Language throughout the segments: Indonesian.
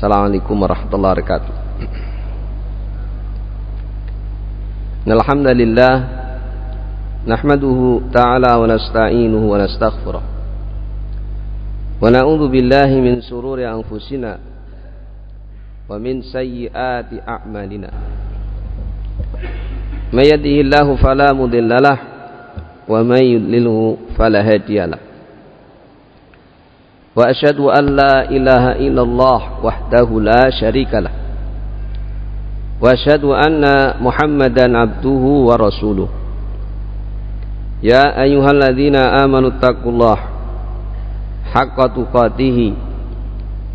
Assalamualaikum warahmatullahi wabarakatuh. Alhamdulillah Nahmaduhu ta'ala wa nasta'inuhu wa nastaghfirah Wa billahi min sururi anfusina Wa min sayyiati a'malina. Man yahdihillahu fala Wa man yudlilhu وأشهد أن لا إله إلا الله وحده لا شريك له وأشهد أن محمدا عبده ورسوله يا أيها الذين آمنوا اتقوا الله حق تقاته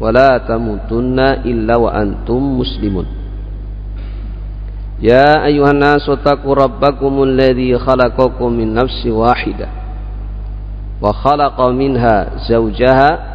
ولا تموتن إلا وأنتم مسلمون يا أيها الناس اتقوا ربكم الذي خلقكم من نفس واحدة وخلق منها زوجها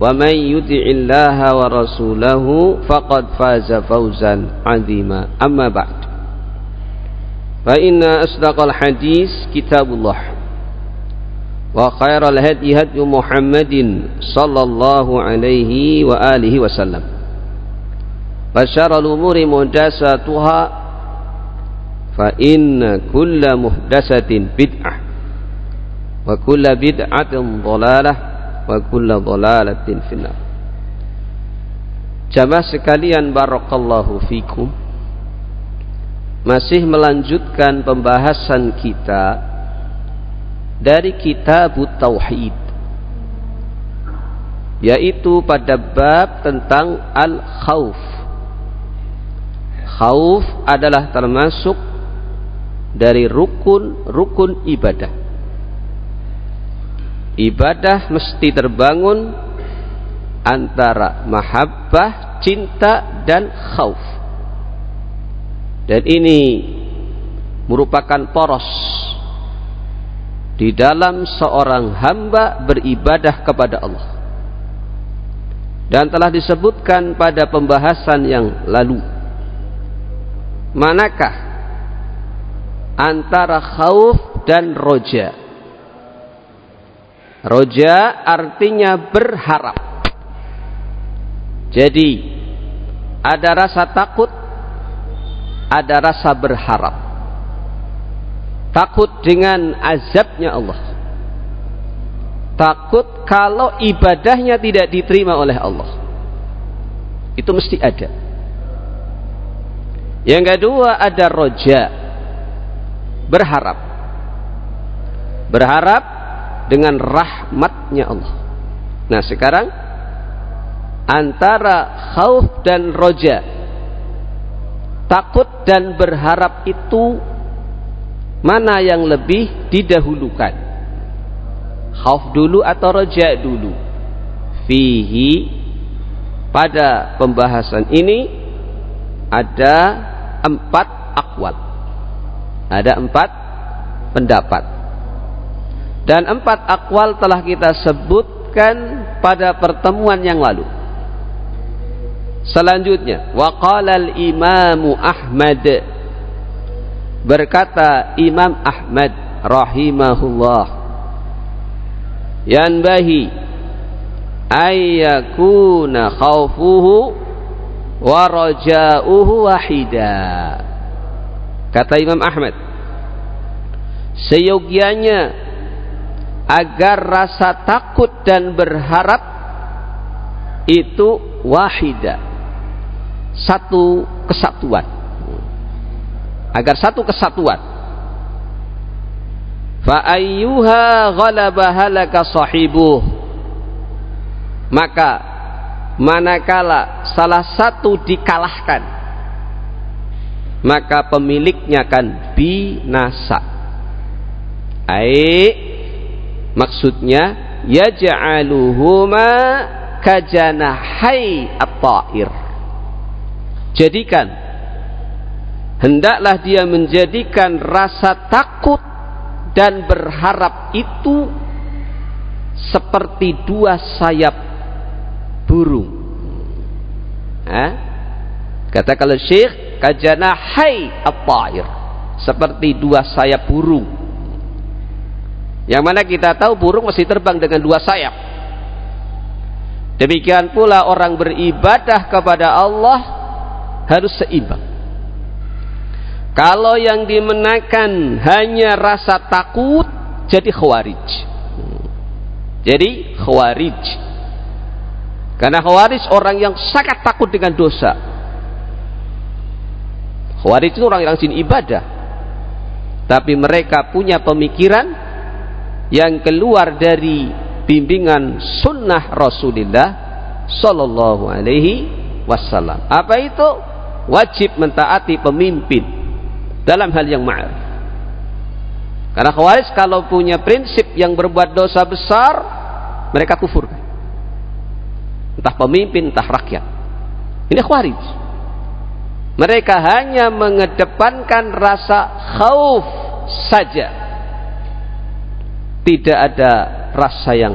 ومن يطع الله ورسوله فقد فاز فوزا عظيما. أما بعد. فإن أصدق الحديث كتاب الله. وخير الهدي هدي محمد صلى الله عليه وآله وسلم. وشر الأمور محدثاتها. فإن كل محدثة بدعة. وكل بدعة ضلالة. Wa kulla dhalalatin finnar. Jamaah sekalian barakallahu fikum. Masih melanjutkan pembahasan kita dari kitab tauhid yaitu pada bab tentang al-khauf khauf adalah termasuk dari rukun-rukun ibadah ibadah mesti terbangun antara mahabbah, cinta dan khauf. Dan ini merupakan poros di dalam seorang hamba beribadah kepada Allah. Dan telah disebutkan pada pembahasan yang lalu. Manakah antara khauf dan roja? Roja artinya berharap. Jadi ada rasa takut, ada rasa berharap. Takut dengan azabnya Allah. Takut kalau ibadahnya tidak diterima oleh Allah. Itu mesti ada. Yang kedua ada roja. Berharap. Berharap dengan rahmatnya Allah. Nah sekarang antara khauf dan roja takut dan berharap itu mana yang lebih didahulukan? Khauf dulu atau roja dulu? Fihi pada pembahasan ini ada empat akwal ada empat pendapat dan empat akwal telah kita sebutkan pada pertemuan yang lalu. Selanjutnya, waqala al-Imam Ahmad berkata Imam Ahmad rahimahullah yanbahi ayyakuna khawfuhu wa raja'uhu wahida kata Imam Ahmad seyogianya agar rasa takut dan berharap itu wahida. Satu kesatuan. Agar satu kesatuan. Fa ayyuha ghalaba halaka sahibuh. Maka manakala salah satu dikalahkan maka pemiliknya akan binasa. Ai Maksudnya yaj'aluhuma kajanahai at-ta'ir. jadikan hendaklah dia menjadikan rasa takut dan berharap itu seperti dua sayap burung. Ha? Kata kalau Syekh kajana hai at-ta'ir seperti dua sayap burung. Yang mana kita tahu burung masih terbang dengan dua sayap. Demikian pula orang beribadah kepada Allah harus seimbang. Kalau yang dimenangkan hanya rasa takut, jadi khawarij. Jadi khawarij. Karena khawarij orang yang sangat takut dengan dosa. Khawarij itu orang yang rajin ibadah. Tapi mereka punya pemikiran yang keluar dari bimbingan sunnah Rasulullah Sallallahu Alaihi Wasallam. Apa itu? Wajib mentaati pemimpin dalam hal yang ma'ruf. Karena khawarij kalau punya prinsip yang berbuat dosa besar, mereka kufur. Entah pemimpin, entah rakyat. Ini khawarij. Mereka hanya mengedepankan rasa khauf saja. Tidak ada rasa yang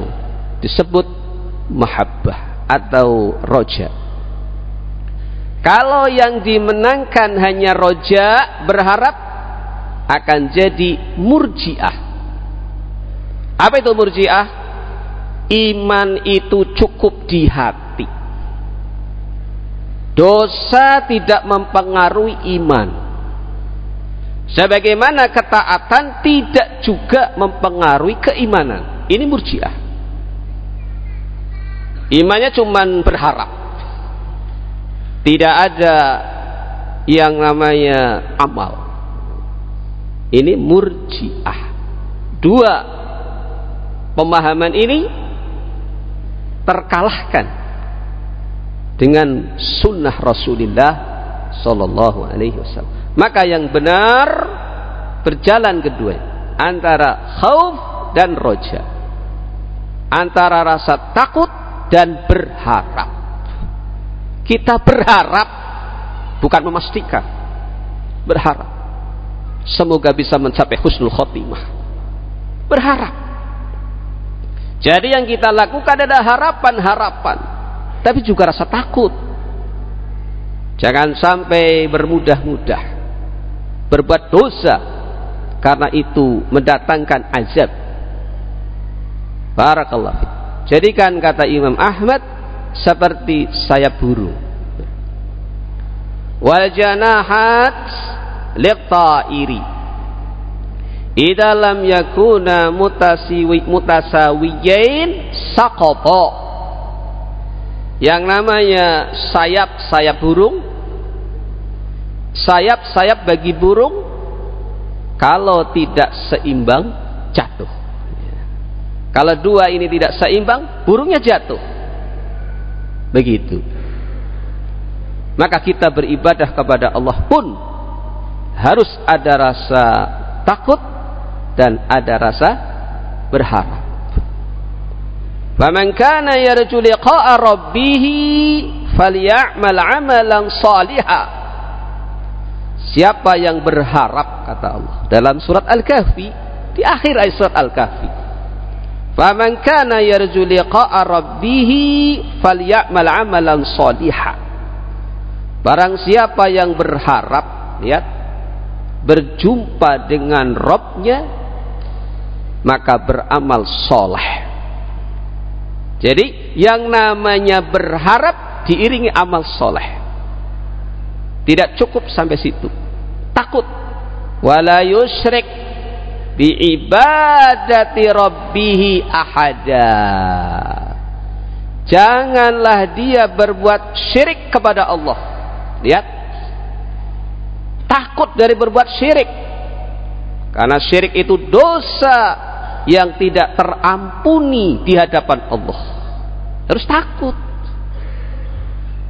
disebut mahabbah atau roja. Kalau yang dimenangkan hanya roja berharap akan jadi murjiah. Apa itu murjiah? Iman itu cukup di hati. Dosa tidak mempengaruhi iman. Sebagaimana ketaatan tidak juga mempengaruhi keimanan. Ini murjiah. Imannya cuma berharap tidak ada yang namanya amal. Ini murjiah. Dua pemahaman ini terkalahkan dengan sunnah Rasulullah Sallallahu Alaihi Wasallam. Maka yang benar berjalan kedua antara khauf dan roja, antara rasa takut dan berharap. Kita berharap bukan memastikan. Berharap. Semoga bisa mencapai husnul khotimah. Berharap. Jadi yang kita lakukan adalah harapan-harapan. Tapi juga rasa takut. Jangan sampai bermudah-mudah. Berbuat dosa. Karena itu mendatangkan azab. Barakallah. Jadikan kata Imam Ahmad seperti sayap burung. Wal janahat liqta'iri. Idza lam yakuna mutasiwi mutasawiyain saqata. Yang namanya sayap-sayap burung sayap-sayap bagi burung kalau tidak seimbang jatuh. Kalau dua ini tidak seimbang, burungnya jatuh. Begitu. Maka kita beribadah kepada Allah pun harus ada rasa takut dan ada rasa berharap. Yarju liqa'a rabbih falyamal 'amalan salihah. Siapa yang berharap kata Allah dalam surat Al-Kahfi di akhir ayat surat Al-Kahfi Faman kana yarju liqa'a rabbih falyamal 'amalan shaliha. Barang siapa yang berharap ya berjumpa dengan Robnya maka beramal soleh. Jadi yang namanya berharap diiringi amal soleh. Tidak cukup sampai situ. Takut. Wala yusyrik biibadati rabbihi ahada. Janganlah dia berbuat syirik kepada Allah. Lihat. Takut dari berbuat syirik. Karena syirik itu dosa yang tidak terampuni di hadapan Allah. Harus takut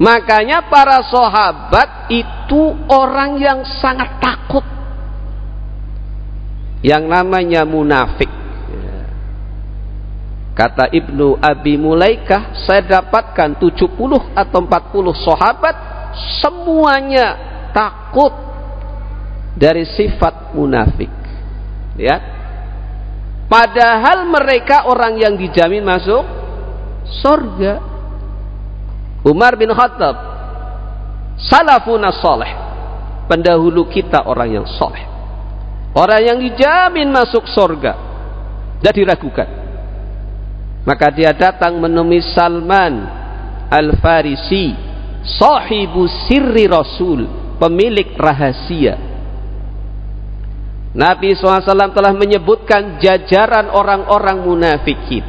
makanya para sahabat itu orang yang sangat takut yang namanya munafik kata Ibnu Abi Mulaikah saya dapatkan 70 atau 40 sahabat semuanya takut dari sifat munafik. Ya. Padahal mereka orang yang dijamin masuk surga. Umar bin Khattab. Salafuna soleh pendahulu kita orang yang soleh orang yang dijamin masuk surga tidak diragukan maka dia datang menemui Salman Al-Farisi sahibu sirri Rasul pemilik rahasia. Nabi SAW telah menyebutkan jajaran orang-orang munafikin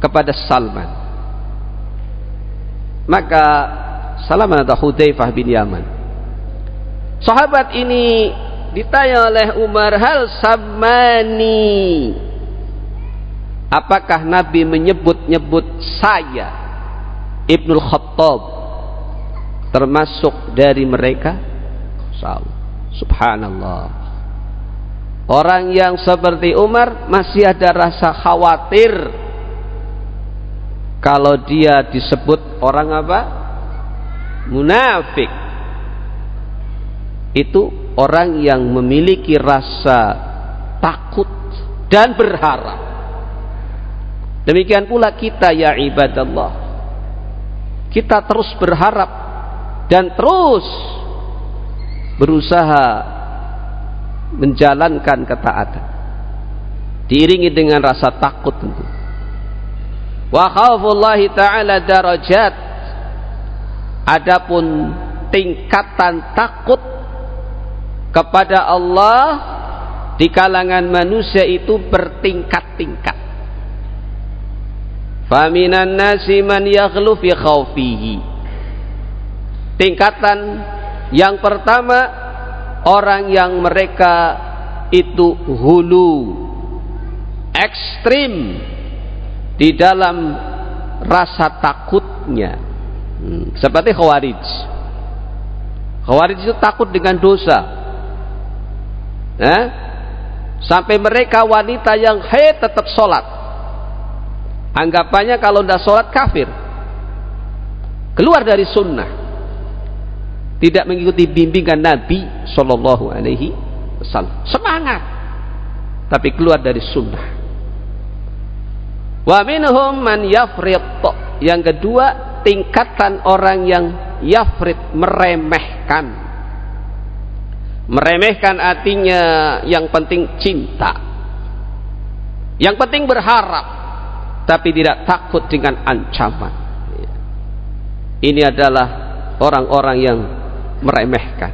kepada Salman maka Salman atau Hudzaifah bin Yaman. Sahabat ini ditanya oleh Umar hal samani apakah Nabi menyebut-nyebut saya Ibnul Khattab termasuk dari mereka? Subhanallah. Orang yang seperti Umar masih ada rasa khawatir kalau dia disebut orang apa munafik itu orang yang memiliki rasa takut dan berharap Demikian pula kita ya ibadallah. Kita terus berharap dan terus berusaha menjalankan ketaatan. Diiringi dengan rasa takut tentu. Wa khaufullahi ta'ala darajat. Adapun tingkatan takut kepada Allah di kalangan manusia itu bertingkat-tingkat. Faminan nasi man fi khawfihi. Tingkatan yang pertama orang yang mereka itu hulu ekstrim di dalam rasa takutnya hmm, seperti khawarij khawarij itu takut dengan dosa eh? sampai mereka wanita yang he tetap sholat Anggapannya kalau tidak sholat kafir. Keluar dari sunnah. Tidak mengikuti bimbingan Nabi Shallallahu Alaihi Wasallam. Semangat. Tapi keluar dari sunnah. Wa minhum man yafrit. Yang kedua, tingkatan orang yang yafrit meremehkan. Meremehkan artinya yang penting cinta. Yang penting berharap tapi tidak takut dengan ancaman. Ini adalah orang-orang yang meremehkan.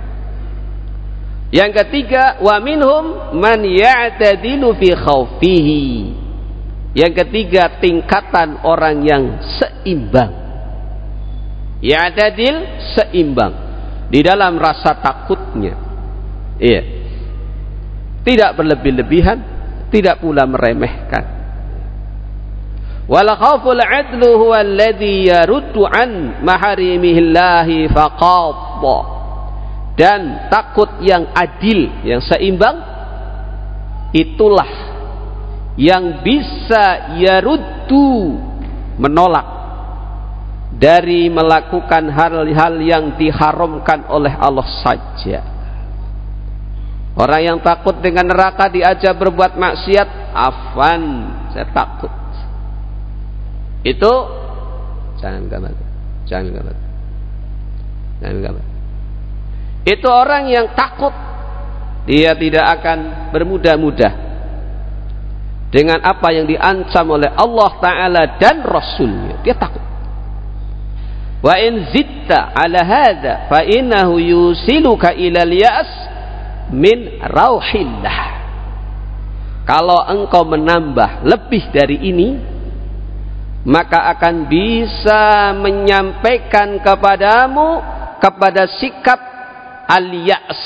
Yang ketiga, wa minhum man ya'tadilu fi khawfihi. Yang ketiga, tingkatan orang yang seimbang. Ya'tadil seimbang di dalam rasa takutnya. Iya. Tidak berlebih-lebihan, tidak pula meremehkan wal khawful adlu huwa alladhi yaruddu an dan takut yang adil yang seimbang itulah yang bisa yaruddu menolak dari melakukan hal-hal yang diharamkan oleh Allah saja. Orang yang takut dengan neraka diajak berbuat maksiat afan saya takut. Itu jangan gambar jangan gambar jangan gambar. Itu orang yang takut dia tidak akan bermudah-mudah dengan apa yang diancam oleh Allah Ta'ala dan Rasulnya. Dia takut. Wa in zitta ala hadha fa innahu yusiluka ila yas min rauhillah. Kalau engkau menambah lebih dari ini maka akan bisa menyampaikan kepadamu kepada sikap alias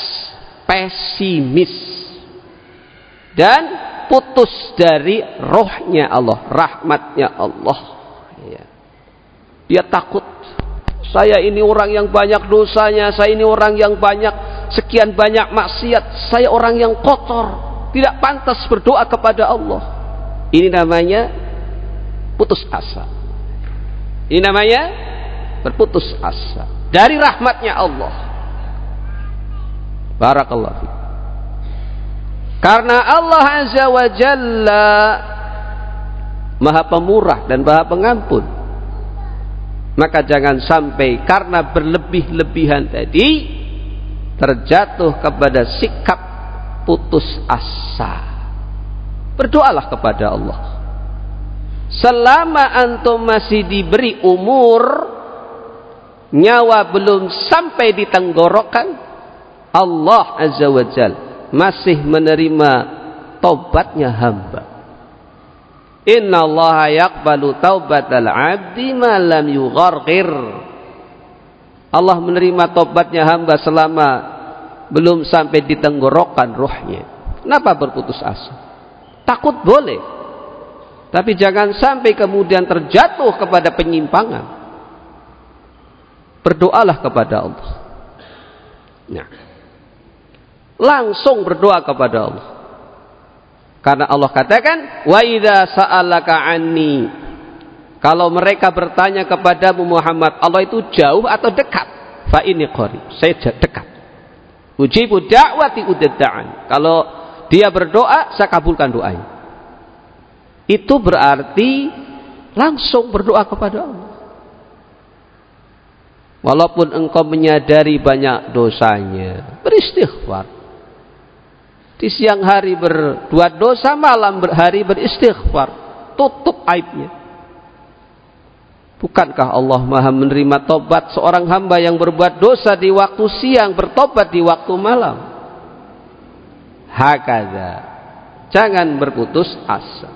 pesimis. Dan putus dari rohnya Allah rahmatnya Allah ya. dia takut saya ini orang yang banyak dosanya saya ini orang yang banyak sekian banyak maksiat saya orang yang kotor tidak pantas berdoa kepada Allah ini namanya putus asa. Ini namanya berputus asa. dari rahmatnya Allah. Barakallahu Karena Allah Azza wa Jalla Maha pemurah dan Maha pengampun. Maka jangan sampai karena berlebih-lebihan tadi terjatuh kepada sikap putus asa. Berdoalah kepada Allah. Selama antum masih diberi umur, nyawa belum sampai di tenggorokan, Allah Azza wa Jal masih menerima taubatnya hamba. Inna Allah yakbalu taubatal abdi malam yughargir. Allah menerima taubatnya hamba selama belum sampai di tenggorokan rohnya. Kenapa berputus asa? Takut boleh. Tapi jangan sampai kemudian terjatuh kepada penyimpangan. Berdoalah kepada Allah. Nah. Langsung berdoa kepada Allah. Karena Allah katakan, "Wa idza sa'alaka anni" Kalau mereka bertanya kepadamu Muhammad, Allah itu jauh atau dekat? Fa ini qarib. Saya dekat. Ujibu da'wati udadda'an. Kalau dia berdoa, saya kabulkan doanya. Itu berarti langsung berdoa kepada Allah. Walaupun engkau menyadari banyak dosanya, beristighfar. Di siang hari berbuat dosa, malam hari beristighfar. Tutup aibnya. Bukankah Allah maha menerima tobat seorang hamba yang berbuat dosa di waktu siang, bertobat di waktu malam? Hakada. Jangan berputus asa.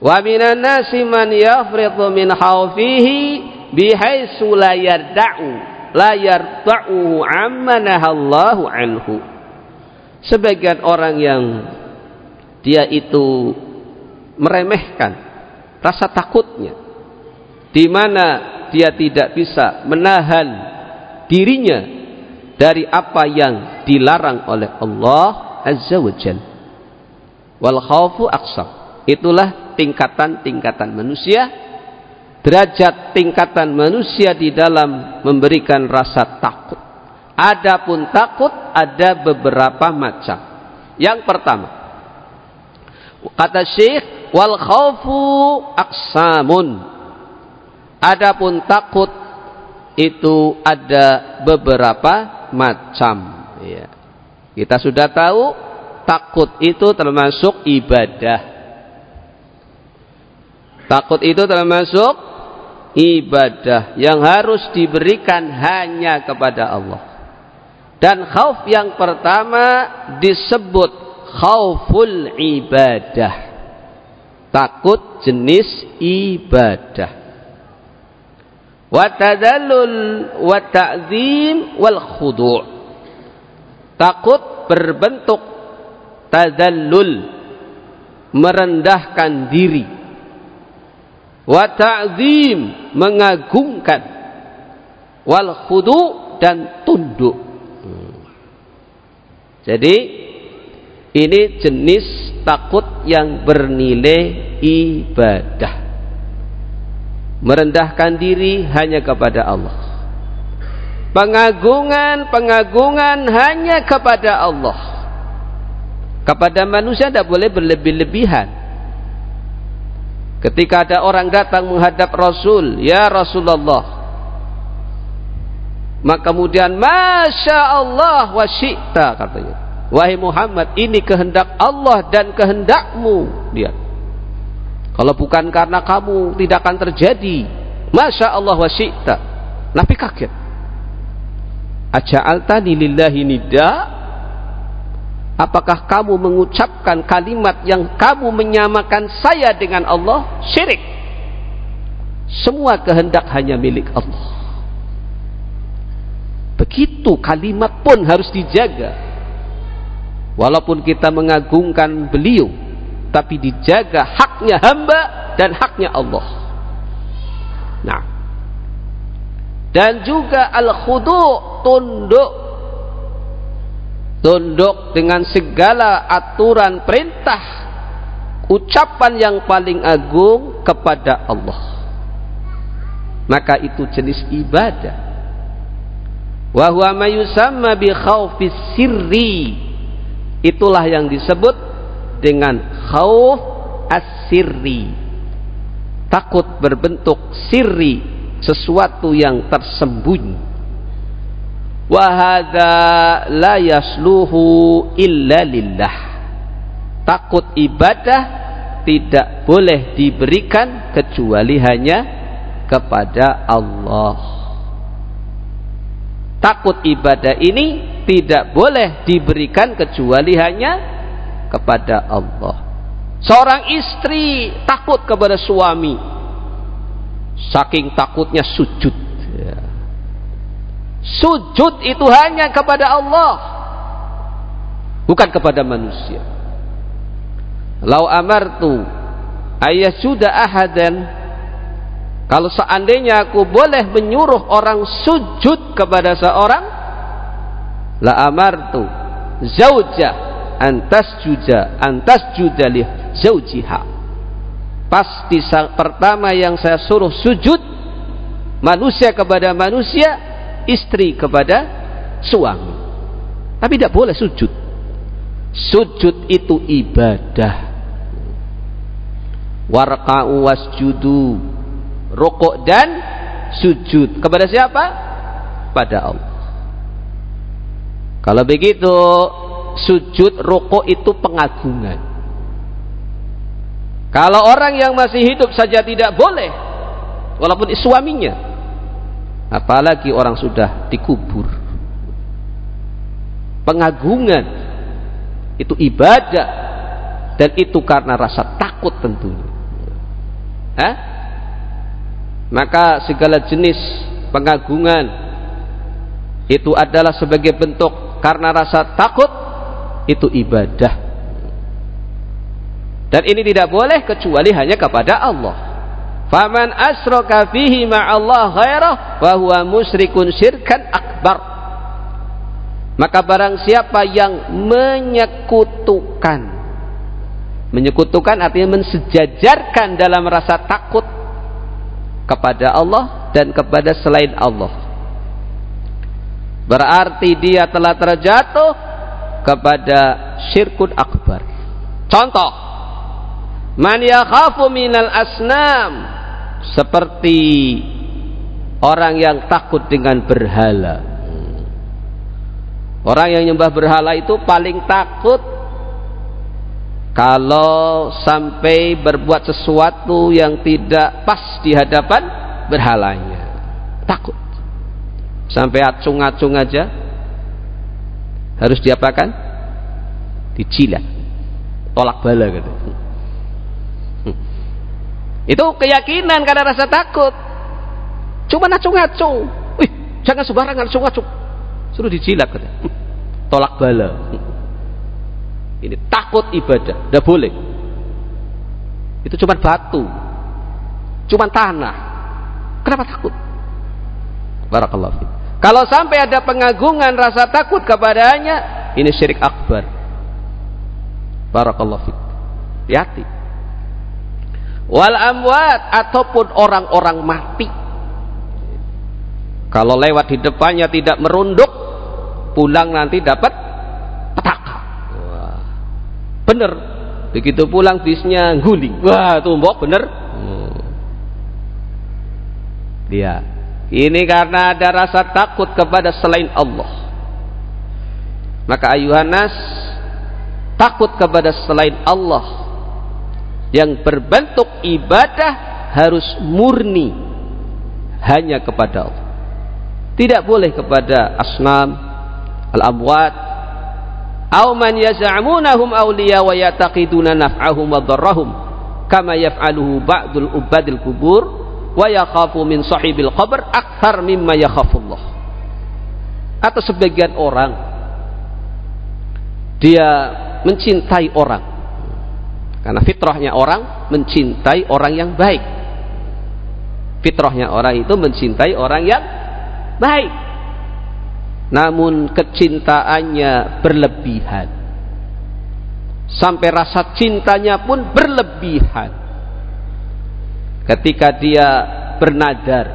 Wa minan nasi man yafritu min hawfihi bihaitsu la yarda'u la yarda'uhu amma nahallahu anhu. Sebagian orang yang dia itu meremehkan rasa takutnya di mana dia tidak bisa menahan dirinya dari apa yang dilarang oleh Allah Azza wa Jalla. Wal khawfu aqsam. Itulah tingkatan-tingkatan manusia, derajat tingkatan manusia di dalam memberikan rasa takut. Adapun takut ada beberapa macam. Yang pertama, kata Syekh, wal khawfu aksamun. Adapun takut itu ada beberapa macam. Ya. Kita sudah tahu takut itu termasuk ibadah. Takut itu termasuk ibadah yang harus diberikan hanya kepada Allah. Dan khauf yang pertama disebut khauful ibadah. Takut jenis ibadah. Wa tadallul wa ta'zim wal khudu'. Takut berbentuk tadallul merendahkan diri wa ta'zim mengagungkan wal khudu dan tunduk jadi ini jenis takut yang bernilai ibadah. Merendahkan diri hanya kepada Allah. Pengagungan pengagungan hanya kepada Allah. Kepada manusia tidak boleh berlebih-lebihan. Ketika ada orang datang menghadap Rasul, ya Rasulullah. Maka kemudian, Masya Allah wa syi'ta katanya. Wahai Muhammad, ini kehendak Allah dan kehendakmu. Lihat. Kalau bukan karena kamu, tidak akan terjadi. Masya Allah wa syi'ta. Nabi kaget. Aja'altani lillahi nida' Apakah kamu mengucapkan kalimat yang kamu menyamakan saya dengan Allah? Syirik. Semua kehendak hanya milik Allah. Begitu kalimat pun harus dijaga. Walaupun kita mengagungkan beliau, tapi dijaga haknya hamba dan haknya Allah. Nah, dan juga al-khudu tunduk tunduk dengan segala aturan perintah ucapan yang paling agung kepada Allah maka itu jenis ibadah wa huwa ma yusamma bi khaufis sirri. Itulah yang disebut dengan khauf as-sirri. Takut berbentuk sirri sesuatu yang tersembunyi. Wa hadza la yasluhu illa lillah. Takut ibadah tidak boleh diberikan kecuali hanya kepada Allah takut ibadah ini tidak boleh diberikan kecuali hanya kepada Allah. Seorang istri takut kepada suami, saking takutnya sujud. Ya. Sujud itu hanya kepada Allah, bukan kepada manusia. Lau amartu ayah sudah ahadan kalau seandainya aku boleh menyuruh orang sujud kepada seorang, la amartu zauja antas juga antas li zaujiha. Pasti pertama yang saya suruh sujud manusia kepada manusia, istri kepada suami. Tapi tidak boleh sujud. Sujud itu ibadah. Warqa'u wasjudu rukuk dan sujud. Kepada siapa? pada Allah. Kalau begitu sujud rukuk itu pengagungan. Kalau orang yang masih hidup saja tidak boleh walaupun suaminya apalagi orang sudah dikubur. Pengagungan itu ibadah dan itu karena rasa takut tentunya. Hah? Maka segala jenis pengagungan itu adalah sebagai bentuk karena rasa takut itu ibadah. Dan ini tidak boleh kecuali hanya kepada Allah. Faman asraka fihi ma'allah huwa musyrikun syirkan akbar. Maka barang siapa yang menyekutukan menyekutukan artinya mensejajarkan dalam rasa takut kepada Allah dan kepada selain Allah. Berarti dia telah terjatuh kepada syirkun akbar. Contoh. Man yakhafu minal asnam. Seperti orang yang takut dengan berhala. Orang yang nyembah berhala itu paling takut kalau sampai berbuat sesuatu yang tidak pas di hadapan berhalanya. Takut. Sampai acung-acung aja. Harus diapakan? Dijilat tolak bala gitu itu. Keyakinan karena rasa takut. Cuma acung-acung. Wih jangan sembarangan acung-acung. Suruh dijilat gitu. tolak bala ini takut ibadah tidak boleh. Itu cuma batu cuma tanah. Kenapa takut? Barakallahu kalau sampai ada pengagungan rasa takut kepadanya ini syirik akbar. Barakallahu fiik. Hati wal amwat ataupun orang-orang mati. Kalau lewat di depannya tidak merunduk pulang nanti dapat bener. Begitu pulang bisnya guling. Wah tumbok bener. Hmm. dia ini karena ada rasa takut kepada selain Allah. Maka ayuhanas takut kepada selain Allah. Yang berbentuk ibadah harus murni. Hanya kepada Allah. Tidak boleh kepada asnam al-amwat naf'ahum wa dharrahum kama yaf'aluhu ba'dul ubadil kubur wa yakhafu min sahibil qabr akthar mimma yakhafullah. Atau sebagian orang dia mencintai orang. Karena fitrahnya orang mencintai orang yang baik. Fitrahnya orang itu mencintai orang yang baik namun kecintaannya berlebihan. Sampai rasa cintanya pun berlebihan. Ketika dia bernadar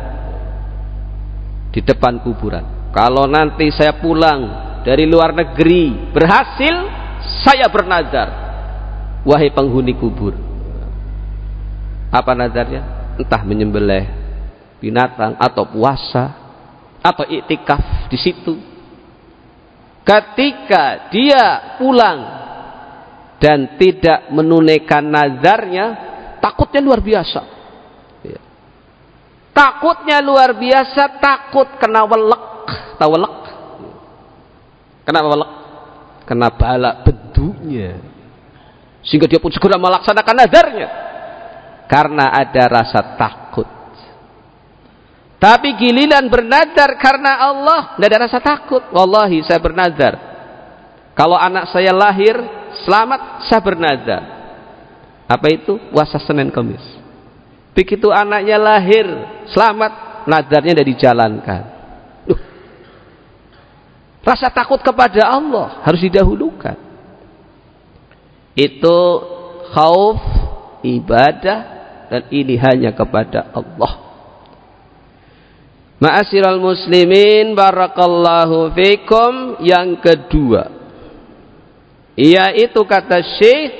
di depan kuburan. Kalau nanti saya pulang dari luar negeri berhasil saya bernazar wahai penghuni kubur. Apa nazarnya entah menyembelih binatang atau puasa atau iktikaf di situ. Ketika dia pulang dan tidak menunaikan nazarnya takutnya luar biasa. Ya. takutnya luar biasa takut kena welek. Tahu welek? Kenapa welek? Kena balak bentuknya sehingga dia pun segera melaksanakan nazarnya. Karena ada rasa takut tapi giliran bernadar karena Allah, tidak ada rasa takut. Wallahi saya bernadar. Kalau anak saya lahir, selamat, saya bernadar. Apa itu? Puasa Senin Kamis. Begitu anaknya lahir, selamat, nadarnya tidak dijalankan. Duh. Rasa takut kepada Allah harus didahulukan. Itu khauf, ibadah, dan ini hanya kepada Allah. Ma'asyiral muslimin barakallahu fikum. Yang kedua yaitu kata Syekh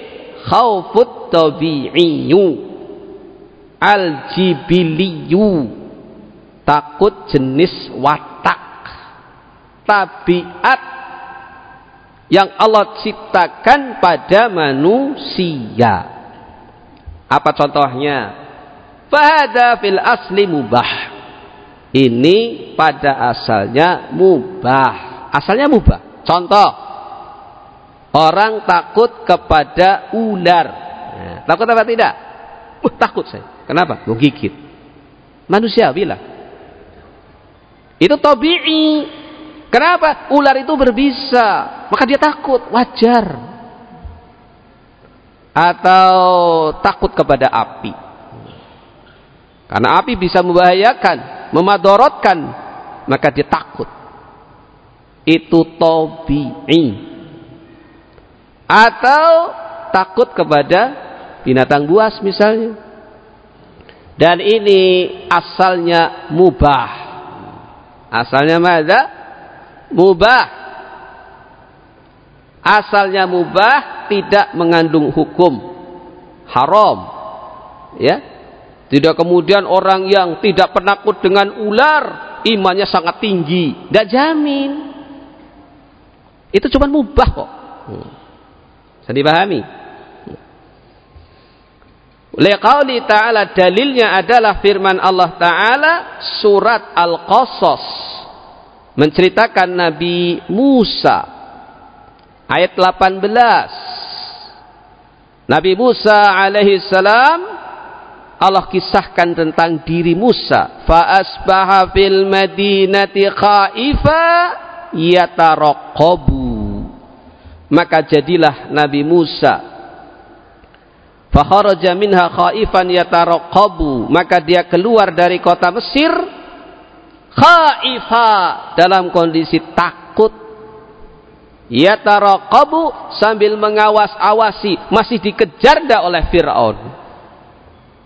khaufut tabi'iyyu al-jibiliyu. Takut jenis watak tabiat yang Allah ciptakan pada manusia. Apa contohnya? Fahada fil asli mubah ini pada asalnya mubah. Asalnya mubah. Contoh, orang takut kepada ular. Nah, takut apa tidak? Uh, takut saya. Kenapa? Mau gigit. Manusia bilang. Itu tabi'i. Kenapa? Ular itu berbisa. Maka dia takut. Wajar. Atau takut kepada api. Karena api bisa membahayakan memadorotkan maka dia takut. Itu tobi'i atau takut kepada binatang buas misalnya. Dan ini asalnya mubah. Asalnya mana? Mubah. Asalnya mubah tidak mengandung hukum. Haram. Ya tidak kemudian orang yang tidak penakut dengan ular, imannya sangat tinggi. Tidak jamin. Itu cuma mubah kok. Hmm. Bisa dipahami? Liqauli ta'ala dalilnya adalah firman Allah ta'ala surat Al-Qasas menceritakan Nabi Musa ayat 18 Nabi Musa alaihi salam Allah kisahkan tentang diri Musa. Fa asbaha fil madinati khaifa yataraqabu. Maka jadilah Nabi Musa. Fa minha khaifan yataraqabu. Maka dia keluar dari kota Mesir khaifa dalam kondisi takut. Yataraqabu sambil mengawas-awasi masih dikejar dah oleh Firaun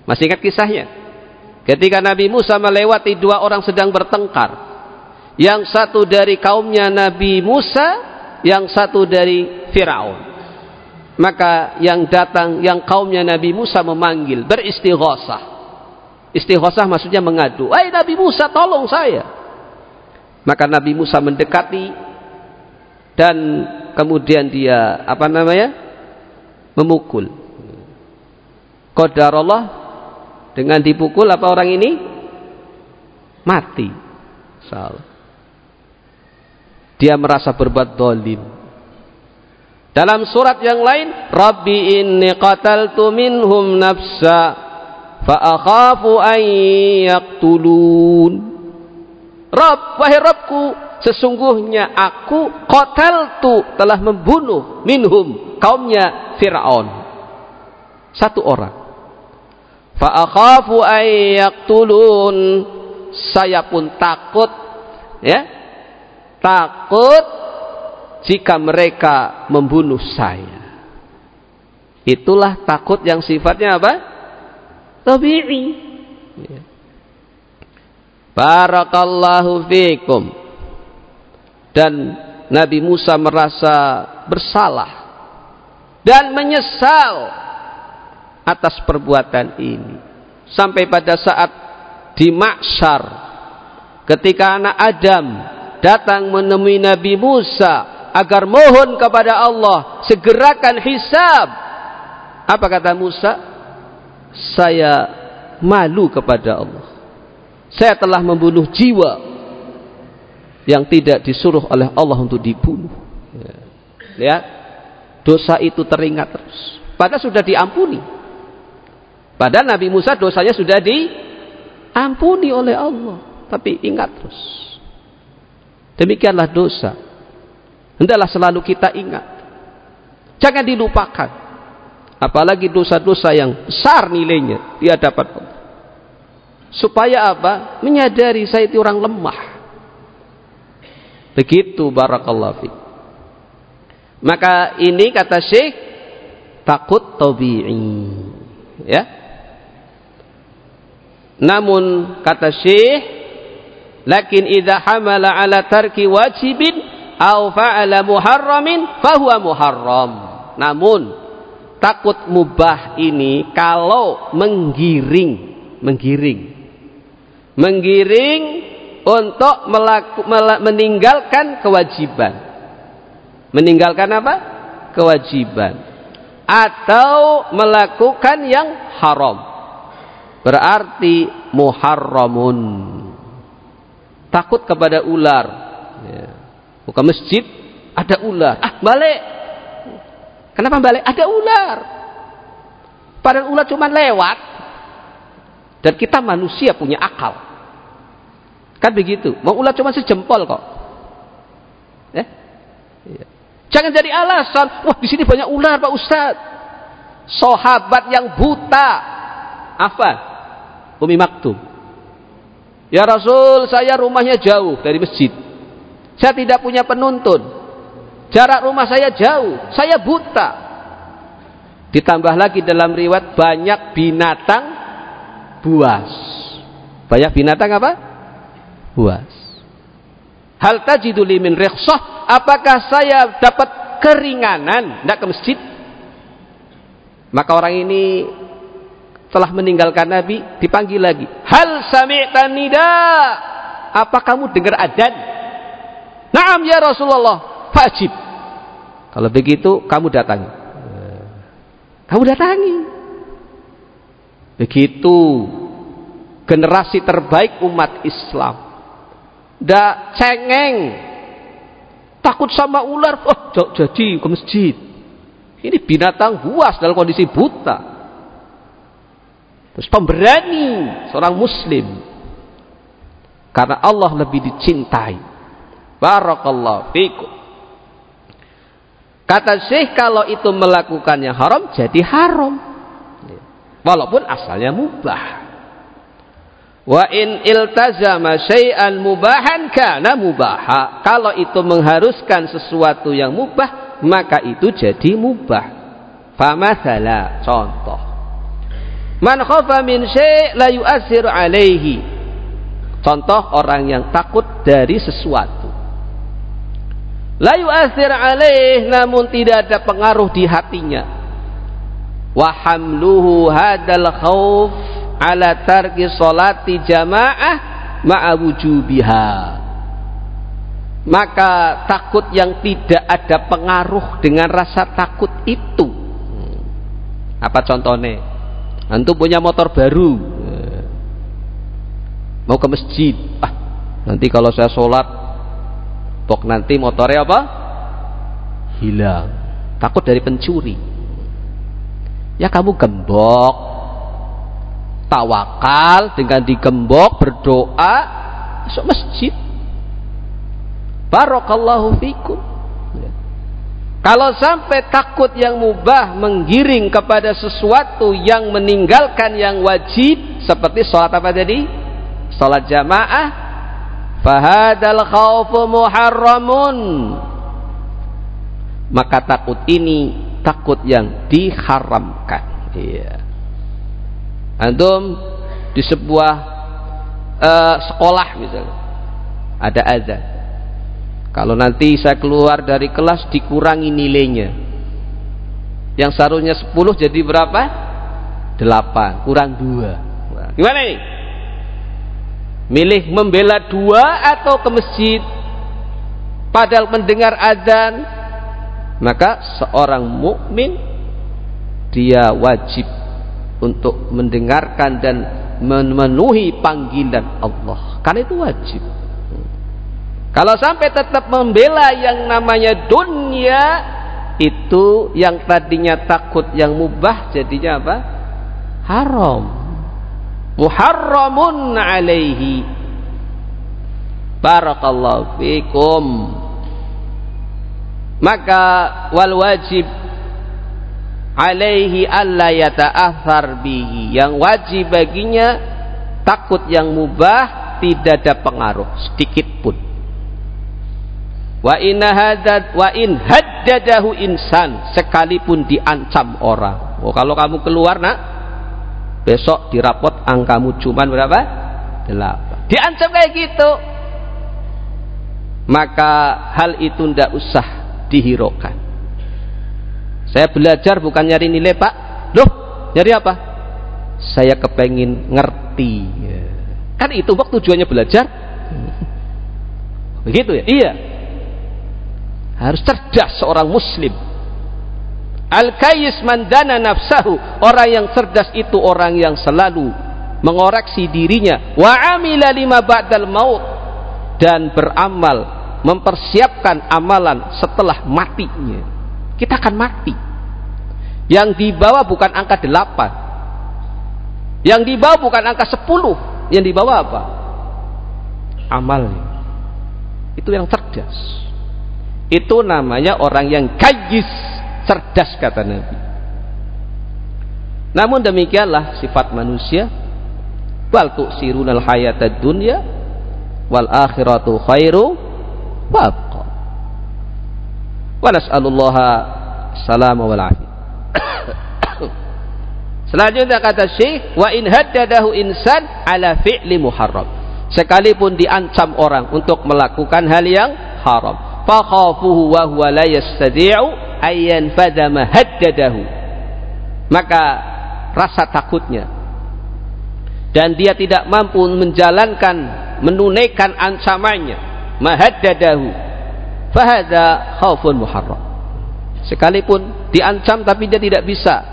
masih ingat kisahnya? Ketika Nabi Musa melewati dua orang sedang bertengkar. Yang satu dari kaumnya Nabi Musa, yang satu dari Firaun. Maka yang datang, yang kaumnya Nabi Musa memanggil, beristighosah. Istighosah maksudnya mengadu. Hai Nabi Musa tolong saya. Maka Nabi Musa mendekati dan kemudian dia apa namanya? memukul. Qadarullah dengan dipukul apa orang ini? Mati. Salah. Dia merasa berbuat dolim. Dalam surat yang lain, Rabbi inni qataltu minhum nafsa fa akhafu an yaqtulun. Rabb, wahai Rabbku, sesungguhnya aku qataltu telah membunuh minhum kaumnya Firaun. Satu orang fa ayyaqtulun saya pun takut ya. Takut jika mereka membunuh saya. Itulah takut yang sifatnya apa? Tabi'i. Ya. barakallahu fikum. Dan Nabi Musa merasa bersalah dan menyesal atas perbuatan ini sampai pada saat di maksar ketika anak Adam datang menemui Nabi Musa agar mohon kepada Allah segerakan hisab apa kata Musa saya malu kepada Allah saya telah membunuh jiwa yang tidak disuruh oleh Allah untuk dibunuh. Ya. Lihat, dosa itu teringat terus. Padahal sudah diampuni. Padahal Nabi Musa dosanya sudah diampuni oleh Allah. Tapi ingat terus. Demikianlah dosa. Hendaklah selalu kita ingat. Jangan dilupakan. Apalagi dosa-dosa yang besar nilainya di hadapan Allah. Supaya apa? Menyadari saya itu orang lemah Begitu barakallahu fi. Maka ini kata Syekh takut tabi'i. Ya. Namun kata Syekh lakin idza hamala ala tarki wajibin aw fa'ala muharramin fahuwa muharram. Namun takut mubah ini kalau menggiring, menggiring. Menggiring untuk melaku, meninggalkan kewajiban. Meninggalkan apa? Kewajiban. Atau melakukan yang haram. Berarti muharramun. Takut kepada ular. Ya. Buka masjid, ada ular. Ah, balik. Kenapa balik? Ada ular. Padahal ular cuma lewat. Dan kita manusia punya akal. Kan begitu. Mau ular cuma sejempol kok. Eh? Iya. Jangan jadi alasan, wah di sini banyak ular Pak Ustaz. Sahabat yang buta. Apa? Umi Maktum. Ya Rasul, saya rumahnya jauh dari masjid. Saya tidak punya penuntun. Jarak rumah saya jauh. Saya buta. Ditambah lagi dalam riwayat banyak binatang buas. Banyak binatang apa? puas. Hal tajidu li min rikhsah? Apakah saya dapat keringanan tidak ke masjid? Maka orang ini telah meninggalkan Nabi dipanggil lagi. Hal sami'tan nida? Apa kamu dengar adzan? Naam ya Rasulullah. Wajib. Kalau begitu kamu datangi. Kamu datangi. Begitu generasi terbaik umat Islam ndak cengeng takut sama ular oh jadi ke masjid ini binatang buas dalam kondisi buta terus pemberani seorang muslim karena Allah lebih dicintai barakallahu fikum kata Syekh kalau itu melakukannya haram jadi haram walaupun asalnya mubah Wa in iltazama syai'an mubahan kana mubaha. Kalau itu mengharuskan sesuatu yang mubah, maka itu jadi mubah. Famathala, contoh. Man khafa min syai' la yu'assir alaihi. Contoh orang yang takut dari sesuatu. La yu'assir alaih namun tidak ada pengaruh di hatinya. Wa hamluhu hadal khauf ala tarki solati jamaah ma'awujubiha maka takut yang tidak ada pengaruh dengan rasa takut itu apa contohnya antum punya motor baru. Mau ke masjid. Ah nanti kalau saya sholat pok nanti motornya apa? Hilang. Takut dari pencuri. Ya kamu gembok. Tawakal dengan digembok berdoa masuk masjid. Barakallahu fikum. Kalau sampai takut yang mubah menggiring kepada sesuatu yang meninggalkan yang wajib seperti sholat apa tadi? Sholat jamaah. Fahadal khawfu muharramun. Maka takut ini takut yang diharamkan. Iya. Antum di sebuah uh, sekolah misalnya ada azan kalau nanti saya keluar dari kelas dikurangi nilainya. Yang seharusnya 10 jadi berapa? 8 kurang 2 gimana ini? Milih membela dua atau ke masjid? Padahal mendengar adzan maka seorang mukmin dia wajib untuk mendengarkan dan memenuhi panggilan Allah. Karena itu wajib kalau sampai tetap membela yang namanya dunia itu yang tadinya takut yang mubah jadinya apa? Haram. Muharramun alaihi. Barakallahu fikum. Maka wal wajib alaihi alla yata'athar bihi. Yang wajib baginya takut yang mubah tidak ada pengaruh sedikit pun Wa in hadad wa in haddadahu insan sekalipun diancam orang. Oh kalau kamu keluar nak besok dirapot angkamu cuman berapa? Delapan. Diancam kayak gitu. Maka hal itu ndak usah dihiraukan. Saya belajar bukan nyari nilai pak. Loh, nyari apa? Saya kepengin ngerti. Kan itu waktu tujuannya belajar. Begitu ya? Iya harus cerdas seorang muslim. Al-kayis mandana nafsahu. Orang yang cerdas itu orang yang selalu mengoreksi dirinya. Wa amila lima ba'dal maut. Dan beramal mempersiapkan amalan setelah matinya. Kita akan mati. Yang dibawa bukan angka delapan. Yang dibawa bukan angka sepuluh. Yang dibawa apa? Amalnya. Itu yang cerdas itu namanya orang yang kajis cerdas kata Nabi. Namun demikianlah sifat manusia. Wal tu'sirunal hayatad dunya wal akhiratu khairu wa wa nas'alullaha salama wal afiyah. Selanjutnya kata Syekh, wa in haddadahu insan ala fi'li muharram. Sekalipun diancam orang untuk melakukan hal yang haram fakhafuhu wa huwa la yastadi'u ayyan fadama haddadahu maka rasa takutnya. Dan dia tidak mampu menjalankan menunaikan ancamannya. Mahaddadahu fahada khaufun muharram. Sekalipun diancam tapi dia tidak bisa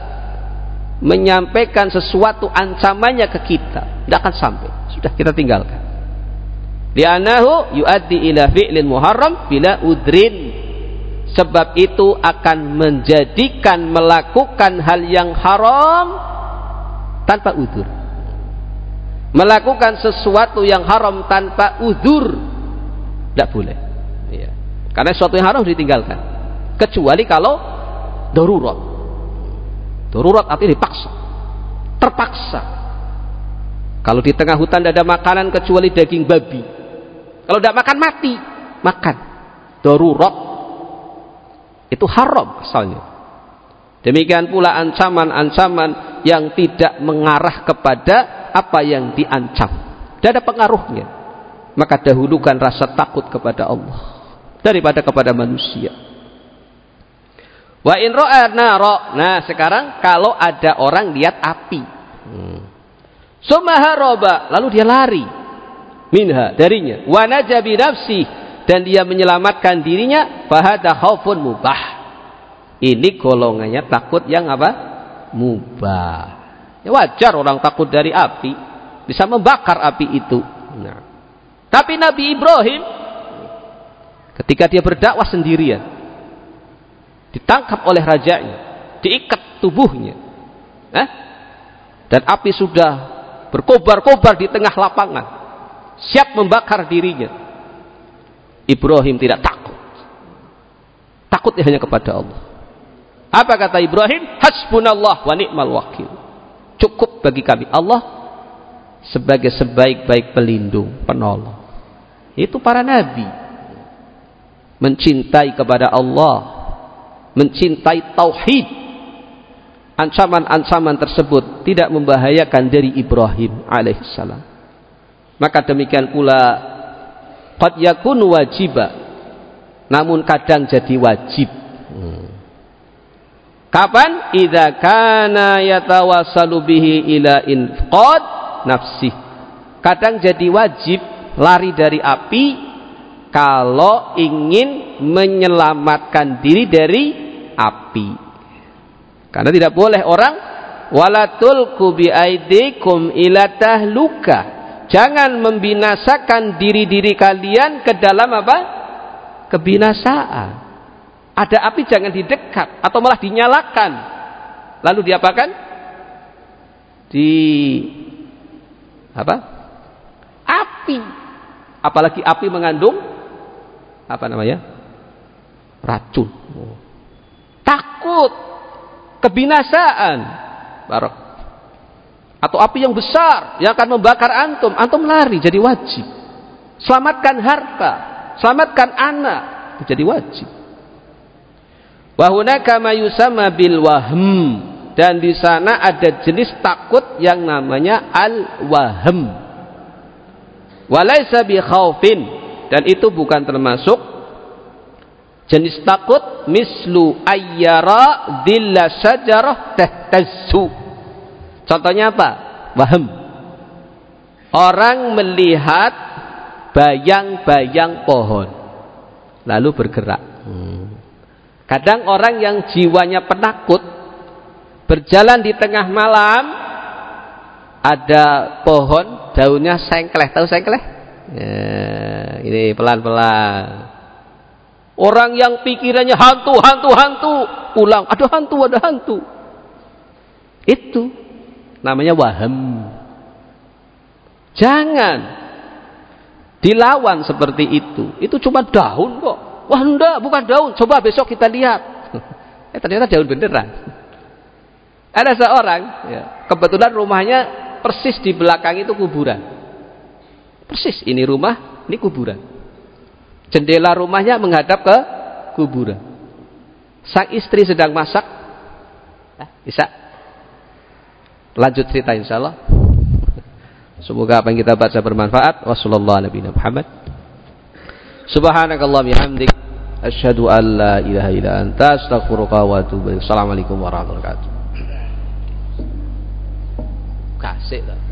menyampaikan sesuatu ancamannya ke kita. Tidak akan sampai. Sudah kita tinggalkan Li'annahu yuaddi ila fi'lin muharram bila udrin. Sebab itu akan menjadikan melakukan hal yang haram tanpa udur. Melakukan sesuatu yang haram tanpa udur tidak boleh. Ya. Karena sesuatu yang haram ditinggalkan. Kecuali kalau darurat. Darurat artinya dipaksa. Terpaksa. Kalau di tengah hutan tidak ada makanan kecuali daging babi kalau tidak makan mati, makan. Darurat. Itu haram asalnya. Demikian pula ancaman-ancaman yang tidak mengarah kepada apa yang diancam. Tidak ada pengaruhnya. Maka dahulukan rasa takut kepada Allah daripada kepada manusia. Wa in nara. Nah, sekarang kalau ada orang lihat api. Hmm. Sumaharoba, lalu dia lari minha darinya. Wa najabi nafsi dan dia menyelamatkan dirinya fahada khaufun mubah. Ini golongannya takut yang apa? Mubah. Ya wajar orang takut dari api bisa membakar api itu. Nah. tapi Nabi Ibrahim ketika dia berdakwah sendirian ditangkap oleh rajanya diikat tubuhnya. Eh? dan api sudah berkobar-kobar di tengah lapangan siap membakar dirinya. Ibrahim tidak takut. Takutnya hanya kepada Allah. Apa kata Ibrahim? Hasbunallah wa ni'mal wakil. Cukup bagi kami Allah sebagai sebaik-baik pelindung, penolong. Itu para nabi. Mencintai kepada Allah, mencintai tauhid. Ancaman-ancaman tersebut tidak membahayakan dari Ibrahim alaihissalam maka demikian pula qad yakun wajiba namun kadang jadi wajib. Hmm. Kapan? Idza kana yatawassalu bihi ila infqad nafsi. Kadang jadi wajib lari dari api kalau ingin menyelamatkan diri dari api. Karena tidak boleh orang walatul kubi aidikum ila tahluka. Jangan membinasakan diri-diri kalian ke dalam apa? Kebinasaan. Ada api jangan didekat atau malah dinyalakan. Lalu diapakan? Di apa? Api. Apalagi api mengandung apa namanya? Racun. Takut kebinasaan. Barok. Atau api yang besar yang akan membakar antum, antum lari jadi wajib. Selamatkan harta, selamatkan anak, jadi wajib. Wahunaka mayusama bil wahm dan di sana ada jenis takut yang namanya al wahm. Walaisa bi khaufin dan itu bukan termasuk jenis takut mislu ayyara dilla sajarah tahtazzu. Contohnya apa? Wahm. Orang melihat bayang-bayang pohon lalu bergerak. Hmm. Kadang orang yang jiwanya penakut berjalan di tengah malam ada pohon daunnya sengkleh, tahu sengkleh? Ya, ini pelan-pelan. Orang yang pikirannya hantu, hantu, hantu, pulang, ada hantu, ada hantu. Itu namanya waham. Jangan dilawan seperti itu. Itu cuma daun kok. Wah enggak, bukan daun. Coba besok kita lihat. Eh ternyata daun beneran. Ada seorang, ya, kebetulan rumahnya persis di belakang itu kuburan. Persis, ini rumah, ini kuburan. Jendela rumahnya menghadap ke kuburan. Sang istri sedang masak. Bisa? Lanjut cerita insya Allah. Semoga apa yang kita baca bermanfaat. Wassalamualaikum wabarakatuh. Subhanakallah bihamdik. Asyhadu an la ilaha illa anta astaghfiruka wa atubu ilaik. Assalamualaikum warahmatullahi wabarakatuh. Kasih.